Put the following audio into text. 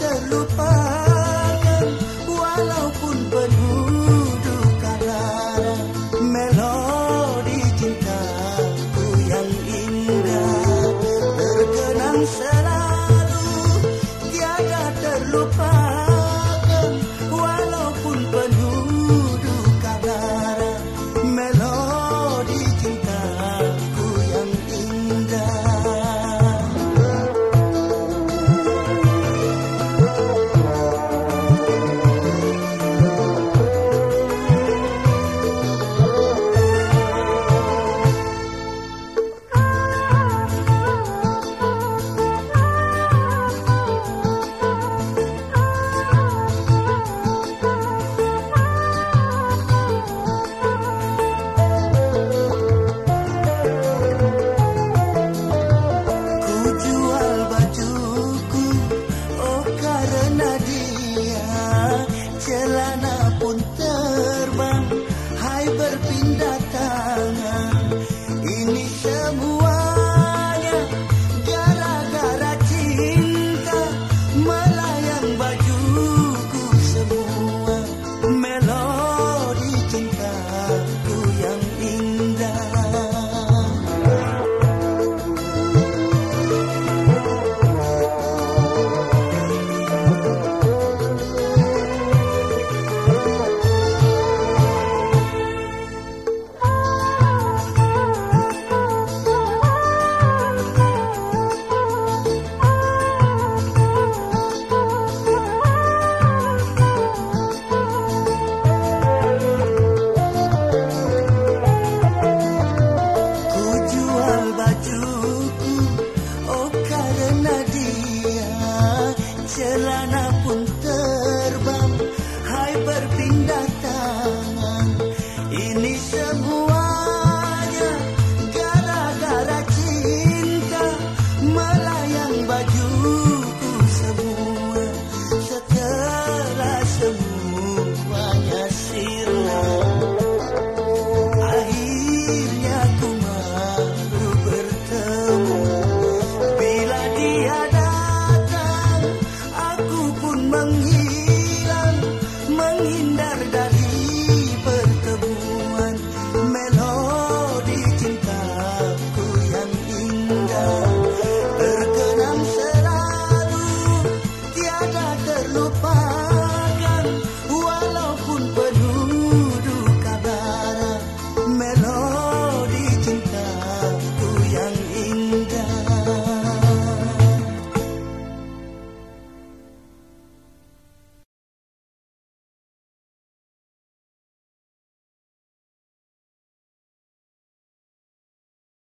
terlupakan walaupun penuh duka melodi cintaku yang indah terkenang selalu tiada terlupakan.